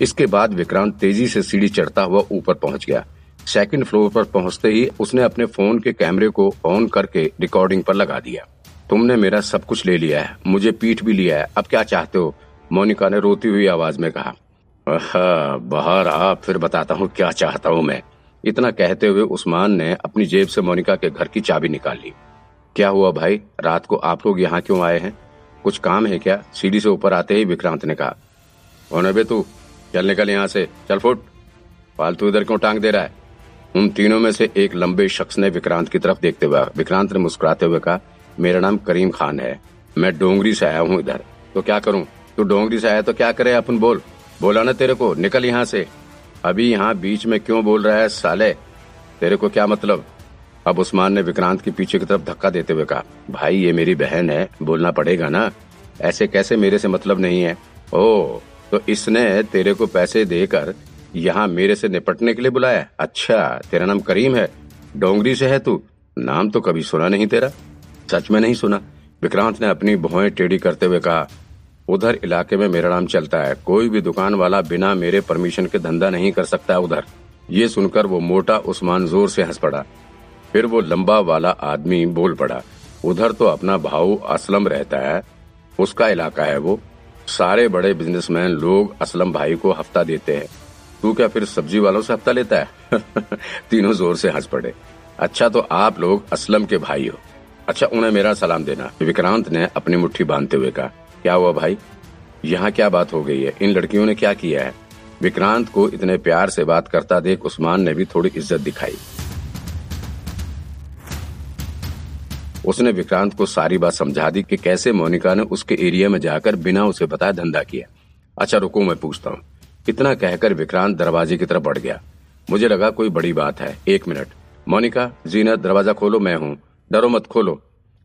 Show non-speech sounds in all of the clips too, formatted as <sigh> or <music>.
इसके बाद विक्रांत तेज़ी से सीढ़ी चढ़ता हुआ ऊपर पहुँच गया। सेकंड फ्लोर पर पहुँचते ही उसने अपने फ़ोन के कैमरे को ऑन करके रिकॉर्डिंग पर लगा दिया। तुमने मेरा सब कुछ ले लिया है, मुझे पीठ भी लिया है, अब क्या चाहते हो? मोनिका ने रोती हुई आवाज़ में कहा बाहर आ, फिर बताता हूँ क्या चाहता हूँ मैं। इतना कहते हुए उस्मान ने अपनी जेब से मोनिका के घर की चाबी निकाल ली। क्या हुआ भाई? रात को आप लोग यहाँ क्यों आए हैं? कुछ काम है क्या? सीढ़ी से ऊपर आते ही विक्रांत ने कहा तू चल निकल यहाँ से। चल फुट। फालतू इधर क्यों टांग दे रहा है? उन तीनों में से एक लंबे शख्स ने विक्रांत की तरफ़ देखते हुए विक्रांत ने मुस्कुराते हुए कहा, मेरा नाम करीम खान है। मैं डोंगरी से आया हूँ इधर। तो क्या करूँ? तू डोंगरी से आया तो क्या करे अपन बोल? बोला ना तेरे को, निकल यहाँ से। अभी यहाँ बीच में क्यों बोल रहा है साले? तेरे को क्या मतलब? अब उस्मान ने विक्रांत के पीछे की तरफ़ धक्का देते हुए कहा, भाई, ये मेरी बहन है, बोलना पड़ेगा ना। ऐसे कैसे मेरे से मतलब नहीं है? ओ तो इसने तेरे को पैसे देकर यहाँ मेरे से निपटने के लिए बुलाया। अच्छा तेरा नाम करीम है। डोंगरी से है तू। नाम तो कभी सुना नहीं तेरा। सच में नहीं सुना। विक्रांत ने अपनी भौएँ टेढ़ी करते हुए कहा, उधर इलाके में मेरा नाम चलता है। कोई भी दुकान वाला बिना मेरे परमिशन के धंधा नहीं कर सकता उधर। ये सुनकर वो मोटा उस्मान ज़ोर से हंस पड़ा। फिर वो लंबा वाला आदमी बोल पड़ा, उधर तो अपना भाऊ असलम रहता है। उसका इलाका है वो। सारे बड़े बिजनेसमैन लोग असलम भाई को हफ़्ता देते हैं। तू क्या फिर सब्ज़ी वालों से हफ़्ता लेता है? <laughs> तीनों ज़ोर से हंस पड़े। अच्छा तो आप लोग असलम के भाई हो। अच्छा उन्हें मेरा सलाम देना। विक्रांत ने अपनी मुट्ठी बांधते हुए कहा, क्या हुआ भाई? यहाँ क्या बात हो गई है? इन लड़कियों ने क्या किया है? विक्रांत को इतने प्यार से बात करता देख उस्मान ने भी थोड़ी इज़्ज़त दिखाई। उसने विक्रांत को सारी बात समझा दी कि कैसे मोनिका ने उसके एरिया में जाकर बिना उसे बताए धंधा किया। अच्छा रुको, मैं पूछता हूँ। इतना कहकर विक्रांत दरवाजे की तरफ़ बढ़ गया। मुझे लगा कोई बड़ी बात है। एक मिनट। मोनिका, जीनत, दरवाज़ा खोलो, मैं हूँ। डरो मत, खोलो।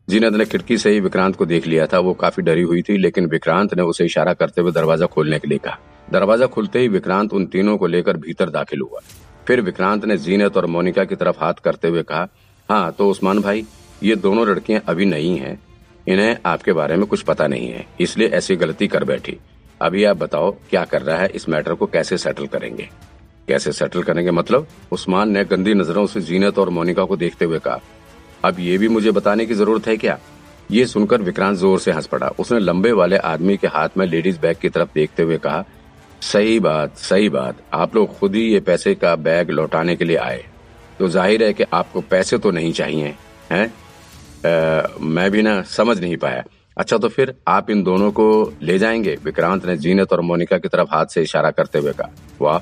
जीनत ने खिड़की से ही विक्रांत को देख लिया था। वो काफ़ी डरी हुई थी, लेकिन विक्रांत ने उसे इशारा करते हुए दरवाज़ा खोलने के लिए कहा। दरवाज़ा खुलते ही विक्रांत उन तीनों को लेकर भीतर दाखिल हुआ। फिर विक्रांत ने जीनत और मोनिका की तरफ़ हाथ करते हुए कहा हाँ तो उस्मान भाई ये दोनों लड़कियाँ अभी नई हैं। इन्हें आपके बारे में कुछ पता नहीं है, इसलिए ऐसी गलती कर बैठी। अभी आप बताओ, क्या कर रहा है? इस मैटर को कैसे सेटल करेंगे? कैसे सेटल करेंगे? मतलब उस्मान ने गंदी नज़रों से जीनत और मोनिका को देखते हुए कहा। अब ये भी मुझे बताने की ज़रूरत है क्या? ये सुनकर विक्रांत ज़ोर से हंस पड़ा। उसने लंबे वाले आदमी के हाथ में लेडीज़ बैग की तरफ़ देखते हुए कहा, सही बात सही बात। आप लोग खुद ही ये पैसे का बैग लौटाने के लिए आए। तो ज़ाहिर है कि आपको पैसे तो नहीं चाहिए, हैं? मैं भी ना समझ नहीं पाया। अच्छा तो फिर आप इन दोनों को ले जाएँगे? विक्रांत ने जीनत और मोनिका की तरफ़ हाथ से इशारा करते हुए कहा, वाह,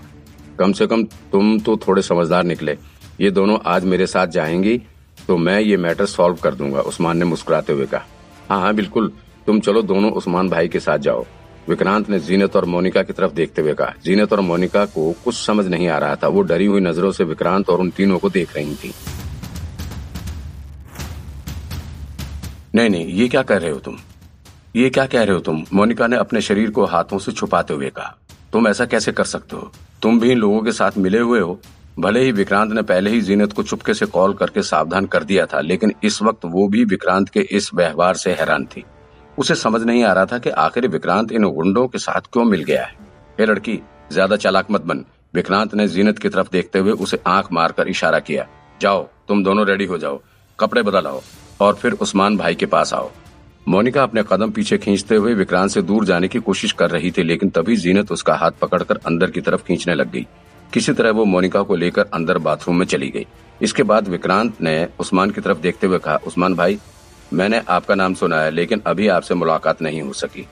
कम से कम तुम तो थोड़े समझदार निकले। ये दोनों आज मेरे साथ जाएँगी तो मैं ये मैटर सॉल्व कर दूँगा, उस्मान ने मुस्कुराते हुए कहा। हाँ हाँ बिल्कुल। तुम चलो दोनों उस्मान भाई के साथ जाओ। विक्रांत ने जीनत और मोनिका की तरफ़ देखते हुए कहा। जीनत और मोनिका को कुछ समझ नहीं आ रहा था। वो डरी हुई नज़रों से विक्रांत और उन तीनों को देख रही थी। नहीं नहीं, ये क्या कह रहे हो तुम? ये क्या कह रहे हो तुम? मोनिका ने अपने शरीर को हाथों से छुपाते हुए कहा, तुम ऐसा कैसे कर सकते हो? तुम भी इन लोगों के साथ मिले हुए हो। भले ही विक्रांत ने पहले ही जीनत को चुपके से कॉल करके सावधान कर दिया था, लेकिन इस वक्त वो भी विक्रांत के इस व्यवहार से हैरान थी। उसे समझ नहीं आ रहा था कि आखिर विक्रांत इन गुंडों के साथ क्यों मिल गया है। हे लड़की, ज़्यादा चालाक मत बन। विक्रांत ने जीनत की तरफ़ देखते हुए उसे आँख मारकर इशारा किया, जाओ, तुम दोनों रेडी हो जाओ। कपड़े बदलाओ और फिर उस्मान भाई के पास आओ। मोनिका अपने कदम पीछे खींचते हुए विक्रांत से दूर जाने की कोशिश कर रही थी, लेकिन तभी जीनत उसका हाथ पकड़कर अंदर की तरफ़ खींचने लग गई। किसी तरह वो मोनिका को लेकर अंदर बाथरूम में चली गई। इसके बाद विक्रांत ने उस्मान की तरफ़ देखते हुए कहा, उस्मान भाई, मैंने आपका नाम सुना है, लेकिन अभी आपसे मुलाकात नहीं हो सकी।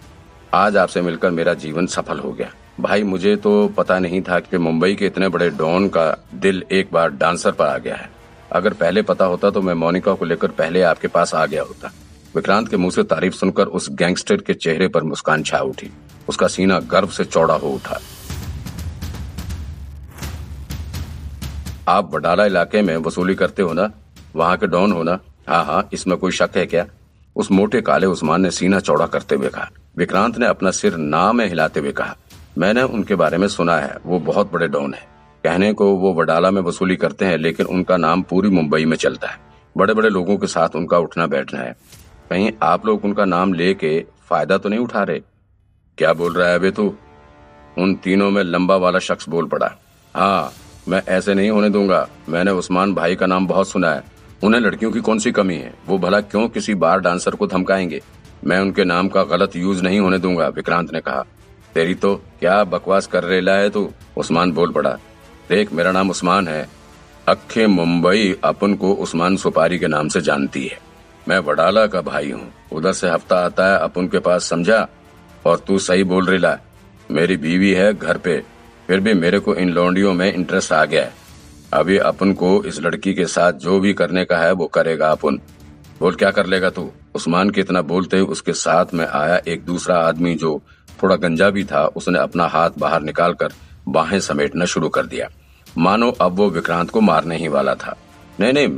आज आपसे मिलकर मेरा जीवन सफल हो गया। भाई, मुझे तो पता नहीं था कि मुंबई के इतने बड़े डॉन का दिल एक बार डांसर पर आ गया है। अगर पहले पता होता तो मैं मोनिका को लेकर पहले आपके पास आ गया होता। विक्रांत के मुँह से तारीफ़ सुनकर उस गैंगस्टर के चेहरे पर मुस्कान छा उठी। उसका सीना गर्व से चौड़ा हो उठा। आप वडाला इलाके में वसूली करते हो ना? वहाँ के डॉन हो ना? हाँ हाँ इसमें कोई शक है क्या? उस मोटे काले उस्मान ने सीना चौड़ा करते हुए कहा। विक्रांत ने अपना सिर ना में हिलाते हुए कहा। मैंने उनके बारे में सुना है, वो बहुत बड़े डॉन है। कहने को वो वडाला में वसूली करते हैं, लेकिन उनका नाम पूरी मुंबई में चलता है। बड़े बड़े लोगों के साथ उनका उठना बैठना है। कहीं आप लोग उनका नाम लेके फ़ायदा तो नहीं उठा रहे? क्या बोल रहा है अबे तू? उन तीनों में लंबा वाला शख्स बोल पड़ा। हाँ मैं ऐसे नहीं होने दूँगा। मैंने उस्मान भाई का नाम बहुत सुना है। उन्हें लड़कियों की कौन सी कमी है? वो भला क्यों किसी बार डांसर को धमकाएँगे? मैं उनके नाम का गलत यूज़ नहीं होने दूँगा, विक्रांत ने कहा। तेरी तो क्या बकवास कर रेला है तू? उस्मान बोल पड़ा। देख, मेरा नाम उस्मान है। अखे मुंबई अपन को उस्मान सुपारी के नाम से जानती है। मैं वडाला का भाई हूँ। उधर से हफ़्ता आता है, अपन के पास समझा? और तू सही बोल रेला मेरी बीवी है घर पे। फिर भी मेरे को इन लौंडियों में इंटरेस्ट आ गया है। अभी अपन को इस लड़की के साथ जो भी करने का है, वो करेगा अपन। बोल, क्या कर लेगा तू? उस्मान के इतना बोलते ही उसके साथ में आया एक दूसरा आदमी जो थोड़ा गंजा भी था। उसने अपना हाथ बाहर निकालकर बाहें समेटना शुरू कर दिया। मानो अब वो विक्रांत को मारने ही वाला था। नहीं नहीं,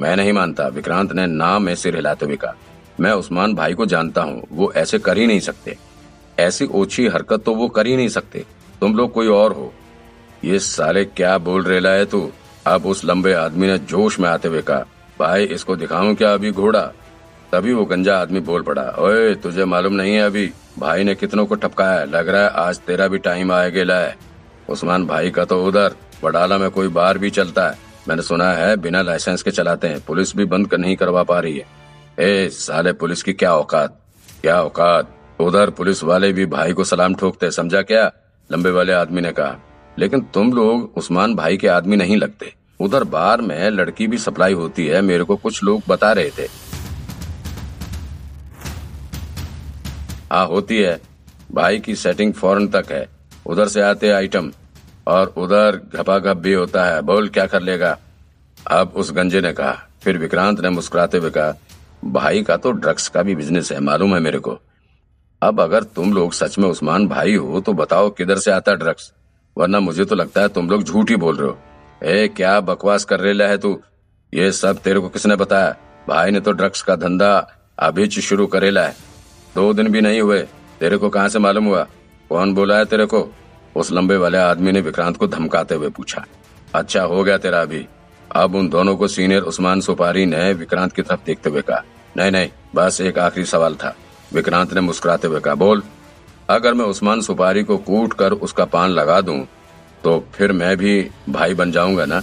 मैं नहीं मानता। विक्रांत ने नाम में सिर हिलाते हुए कहा, मैं उस्मान भाई को जानता हूँ, वो ऐसे कर ही नहीं सकते। ऐसी ओछी हरकत तो वो कर ही नहीं सकते। तुम लोग कोई और हो। ये साले क्या बोल रेला है तू? अब उस लंबे आदमी ने जोश में आते हुए कहा, भाई, इसको दिखाऊँ क्या अभी घोड़ा? तभी वो गंजा आदमी बोल पड़ा, ओए, तुझे मालूम नहीं है अभी? भाई ने कितनों को ठपकाया लग रहा है आज तेरा भी टाइम आए गेला है। उस्मान भाई का तो उधर, बडाला में कोई बार भी चलता है। मैंने सुना है बिना लाइसेंस के चलाते हैं, पुलिस भी बंद नहीं करवा पा रही है। ए, साले पुलिस की क्या औकात? क्या औकात? उधर पुलिस वाले भी भाई को सलाम ठोकते समझा क्या? लंबे वाले आदमी ने कहा। लेकिन तुम लोग उस्मान भाई के आदमी नहीं लगते। उधर बार में लड़की भी सप्लाई होती है, मेरे को कुछ लोग बता रहे थे। हाँ होती है। भाई की सेटिंग फ़ौरन तक है। उधर से आते आइटम। और उधर घपाघप भी होता है। बोल, क्या कर लेगा? अब उस गंजे ने कहा। फिर विक्रांत ने मुस्कुराते हुए कहा, भाई का तो ड्रग्स का भी बिज़नेस है, मालूम है मेरे को। अब अगर तुम लोग सच में उस्मान भाई हो तो बताओ किधर से आता ड्रग्स? वरना मुझे तो लगता है तुम लोग झूठ ही बोल रहे हो। ए, क्या बकवास कर रहे है तू? ये सब तेरे को किसने बताया? भाई ने तो ड्रग्स का धंधा अभी शुरू करेला है। दो दिन भी नहीं हुए। तेरे को कहाँ से मालूम हुआ? कौन बोला है तेरे को? उस लंबे वाले आदमी ने विक्रांत को धमकाते हुए पूछा अच्छा हो गया तेरा अभी? अब उन दोनों को सीनियर उस्मान सुपारी ने विक्रांत की तरफ़ देखते हुए कहा, नहीं नहीं, बस एक आखिरी सवाल था। विक्रांत ने मुस्कुराते हुए कहा, बोल। अगर मैं उस्मान सुपारी को कूट कर उसका पान लगा दूँ तो फिर मैं भी भाई बन जाऊँगा ना?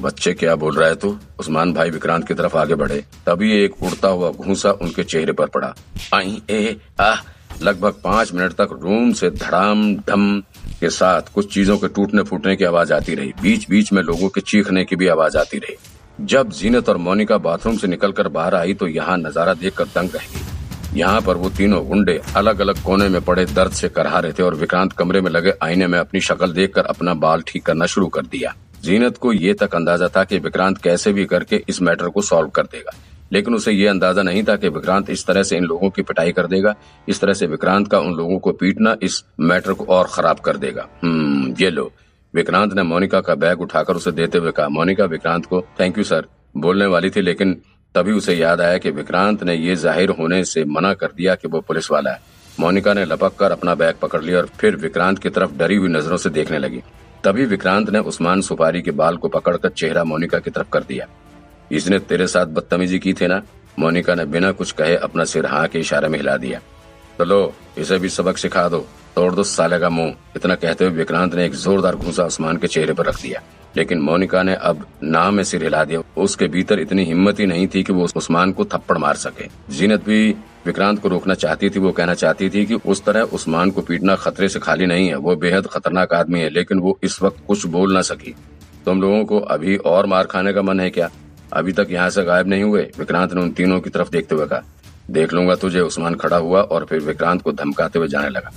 बच्चे, क्या बोल रहा है तू? उस्मान भाई विक्रांत की तरफ़ आगे बढ़े। तभी एक उड़ता हुआ घूसा उनके चेहरे पर पड़ा। आई, ए, आ लगभग पाँच मिनट तक रूम से धड़ाम ढम के साथ कुछ चीज़ों के टूटने फूटने की आवाज़ आती रही। बीच बीच में लोगों के चीखने की भी आवाज़ आती रही। जब जीनत और मोनिका बाथरूम से निकलकर बाहर आई तो यहाँ नज़ारा देखकर दंग रह गई। यहाँ पर वो तीनों गुंडे अलग अलग कोने में पड़े दर्द से करहा रहे थे और विक्रांत कमरे में लगे आईने में अपनी शक्ल देखकर अपना बाल ठीक करना शुरू कर दिया। जीनत को ये तक अंदाज़ा था कि विक्रांत कैसे भी करके इस मैटर को सॉल्व कर देगा। लेकिन उसे ये अंदाज़ा नहीं था कि विक्रांत इस तरह से इन लोगों की पिटाई कर देगा। इस तरह से विक्रांत का उन लोगों को पीटना इस मैटर को और खराब कर देगा। हम्म ये लो। विक्रांत ने मोनिका का बैग उठाकर उसे देते हुए कहा, मोनिका, विक्रांत को थैंक यू सर बोलने वाली थी, लेकिन तभी उसे याद आया कि विक्रांत ने ये ज़ाहिर होने से मना कर दिया कि वो पुलिस वाला है। मोनिका ने लपक कर अपना बैग पकड़ लिया और फिर विक्रांत की तरफ़ डरी हुई नज़रों से देखने लगी। तभी विक्रांत ने उस्मान सुपारी के बाल को पकड़कर चेहरा मोनिका की तरफ़ कर दिया। इसने तेरे साथ बदतमीजी की थी ना? मोनिका ने बिना कुछ कहे अपना सिर हाँ के इशारे में हिला दिया। तो लो, इसे भी सबक सिखा दो। तोड़ दो साले का मुँह। इतना कहते हुए विक्रांत ने एक जोरदार घूसा उस्मान के चेहरे पर रख दिया। लेकिन मोनिका ने अब नाम में सिर हिला दिया। उसके भीतर इतनी हिम्मत ही नहीं थी कि वो उस्मान को थप्पड़ मार सके। जीनत भी विक्रांत को रोकना चाहती थी, वो कहना चाहती थी कि उस तरह उस्मान को पीटना खतरे से खाली नहीं है। वो बेहद खतरनाक आदमी है, लेकिन वो इस वक्त कुछ बोल ना सकी। तुम लोगों को अभी और मार खाने का मन है क्या? अभी तक यहाँ से गायब नहीं हुए। विक्रांत ने उन तीनों की तरफ़ देखते हुए कहा, देख लूँगा तुझे। उस्मान खड़ा हुआ और फिर विक्रांत को धमकाते हुए जाने लगा।